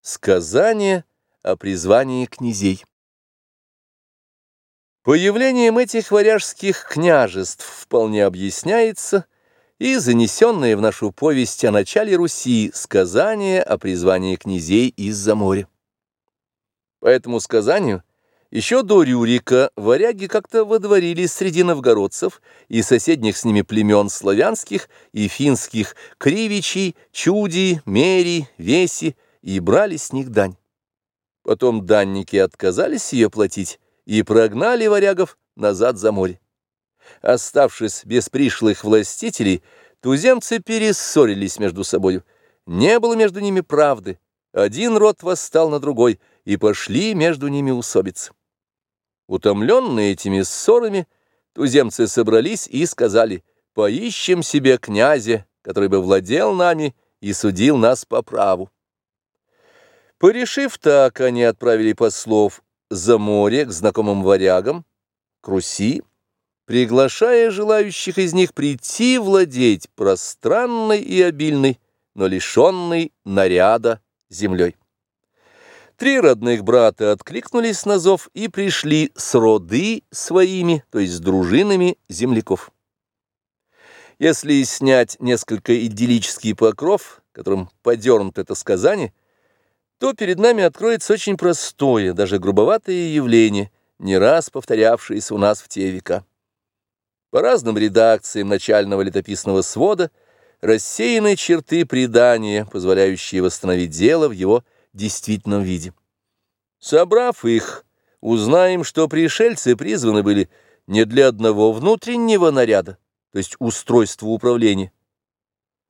Сказание о призвании князей. Появлением этих варяжских княжеств вполне объясняется и занесенное в нашу повесть о начале Руси сказание о призвании князей из-за моря. По этому сказанию еще до Рюрика варяги как-то водворились среди новгородцев и соседних с ними племен славянских и финских кривичей, чуди, мери, веси, и брали с них дань. Потом данники отказались ее платить и прогнали варягов назад за море. Оставшись без пришлых властителей, туземцы перессорились между собою. Не было между ними правды. Один род восстал на другой, и пошли между ними усобицы. Утомленные этими ссорами, туземцы собрались и сказали, «Поищем себе князя, который бы владел нами и судил нас по праву». Порешив так, они отправили послов за море к знакомым варягам, к Руси, приглашая желающих из них прийти владеть пространной и обильной, но лишенной наряда землей. Три родных брата откликнулись на зов и пришли с роды своими, то есть с дружинами земляков. Если снять несколько идиллический покров, которым подернуто это сказание, то перед нами откроется очень простое, даже грубоватое явление, не раз повторявшееся у нас в те века. По разным редакциям начального летописного свода рассеяны черты предания, позволяющие восстановить дело в его действительном виде. Собрав их, узнаем, что пришельцы призваны были не для одного внутреннего наряда, то есть устройства управления.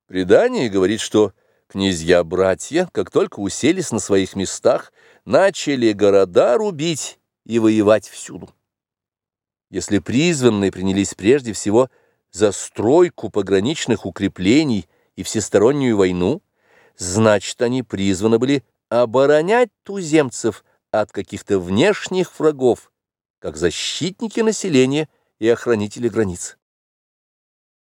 Предание говорит, что Князья-братья, как только уселись на своих местах, начали города рубить и воевать всюду. Если призванные принялись прежде всего за стройку пограничных укреплений и всестороннюю войну, значит, они призваны были оборонять туземцев от каких-то внешних врагов, как защитники населения и охранители границ.